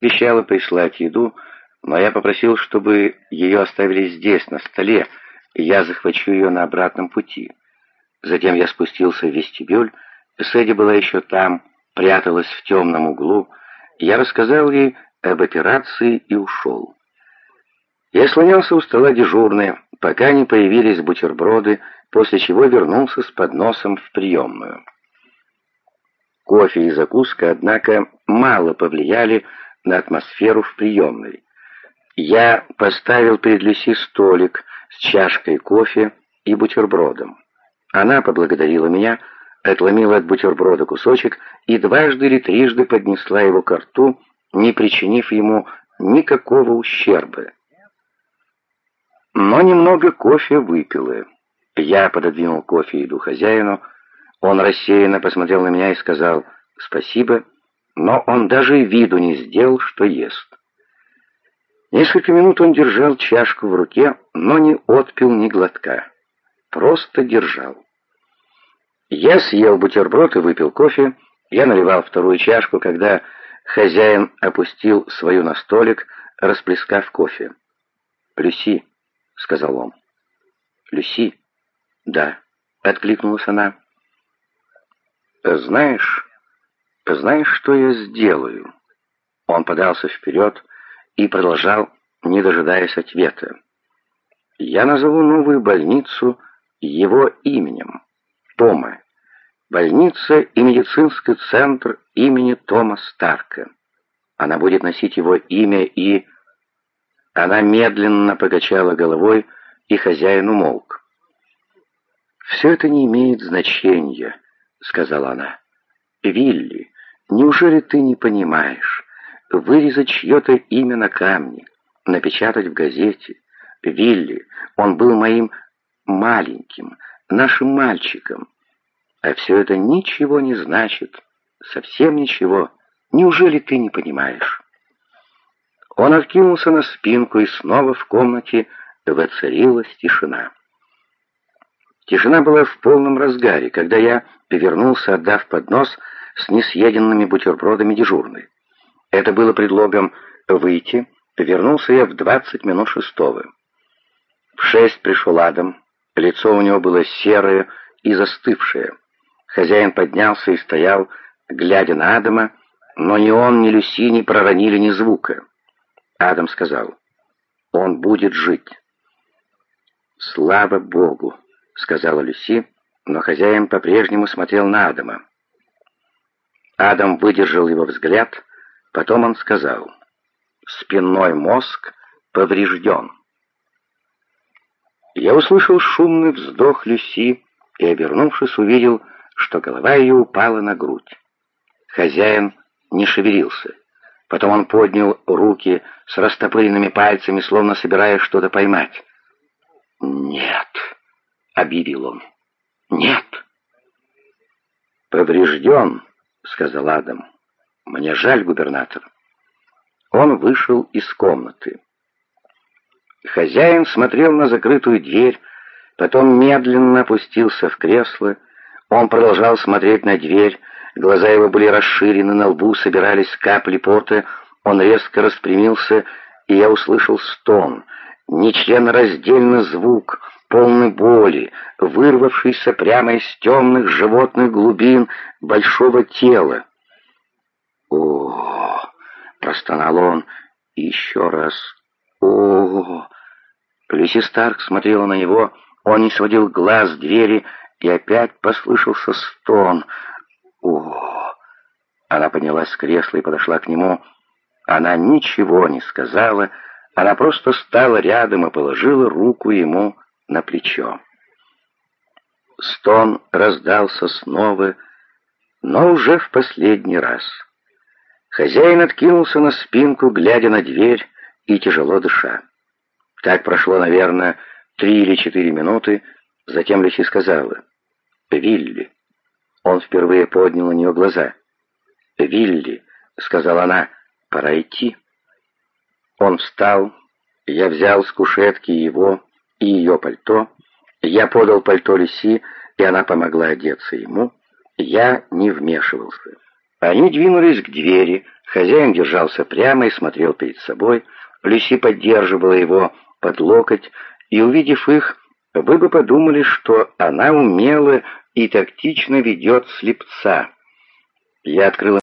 обещала прислать еду, но я попросил, чтобы ее оставили здесь, на столе, и я захвачу ее на обратном пути. Затем я спустился в вестибюль, Сэдди была еще там, пряталась в темном углу. Я рассказал ей об операции и ушел. Я слонялся у стола дежурной, пока не появились бутерброды, после чего вернулся с подносом в приемную. Кофе и закуска, однако, мало повлияли на атмосферу в приемной. Я поставил перед Люси столик с чашкой кофе и бутербродом. Она поблагодарила меня, отломила от бутерброда кусочек и дважды или трижды поднесла его к рту, не причинив ему никакого ущерба. Но немного кофе выпила. Я пододвинул кофе и еду хозяину. Он рассеянно посмотрел на меня и сказал «спасибо», но он даже и виду не сделал, что ест. Несколько минут он держал чашку в руке, но не отпил ни глотка. Просто держал. Я съел бутерброд и выпил кофе. Я наливал вторую чашку, когда хозяин опустил свою на столик, расплескав кофе. «Люси», — сказал он. «Люси?» «Да», — откликнулась она. «Знаешь, знаешь, что я сделаю?» Он подался вперед и продолжал, не дожидаясь ответа. «Я назову новую больницу его именем. Тома. Больница и медицинский центр имени Тома Старка. Она будет носить его имя и...» Она медленно покачала головой, и хозяин умолк. «Все это не имеет значения», — сказала она. «Вилли, неужели ты не понимаешь? Вырезать чье-то имя на камне, напечатать в газете. Вилли, он был моим маленьким, нашим мальчиком. А все это ничего не значит, совсем ничего. Неужели ты не понимаешь?» Он откинулся на спинку, и снова в комнате воцарилась тишина. Тишина была в полном разгаре, когда я повернулся, отдав поднос с несъеденными бутербродами дежурной. Это было предлогом выйти, повернулся я в двадцать минут шестого. В шесть пришел Адам, лицо у него было серое и застывшее. Хозяин поднялся и стоял, глядя на Адама, но ни он, ни Люси не проронили ни звука. Адам сказал, «Он будет жить». «Слава Богу!» — сказала Люси, но хозяин по-прежнему смотрел на Адама. Адам выдержал его взгляд, потом он сказал, «Спинной мозг поврежден». Я услышал шумный вздох Люси и, обернувшись, увидел, что голова ее упала на грудь. Хозяин не шевелился. Потом он поднял руки с растопыренными пальцами, словно собираясь что-то поймать. «Нет», — объявил он, — «нет». «Поврежден», — сказал Адам. «Мне жаль, губернатор». Он вышел из комнаты. Хозяин смотрел на закрытую дверь, потом медленно опустился в кресло. Он продолжал смотреть на дверь, Глаза его были расширены, на лбу собирались капли пота. Он резко распрямился, и я услышал стон, нечленораздельный звук, полный боли, вырвавшийся прямо из темных животных глубин большого тела. о простонал он, и еще раз! О! Люси Старк смотрела на него, он не сводил глаз с двери, и опять послышался стон — о! Она поднялась с кресла и подошла к нему. Она ничего не сказала, она просто стала рядом и положила руку ему на плечо. Стон раздался снова, но уже в последний раз. Хозяин откинулся на спинку, глядя на дверь и тяжело дыша. Так прошло, наверное, три или четыре минуты, затем Люси сказала, «Вилли, он впервые поднял на нее глаза. «Вилли», — сказала она, — «пора идти». Он встал, я взял с кушетки его и ее пальто, я подал пальто Люси, и она помогла одеться ему, я не вмешивался. Они двинулись к двери, хозяин держался прямо и смотрел перед собой, Люси поддерживала его под локоть, и, увидев их, вы бы подумали, что она умело и тактично ведет слепца. Я открыла